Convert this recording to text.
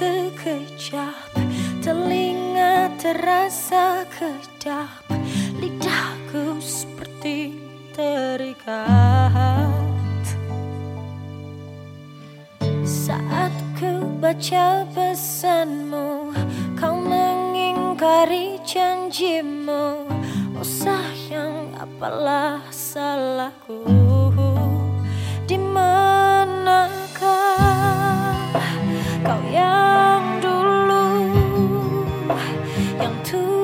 sekejap Telinga terasa kedap Lidahku seperti terikat. Saat ku baca pesanmu Kau mengingkari janjimu. Oh sayang apalah salahku kau yang dulu yang tuh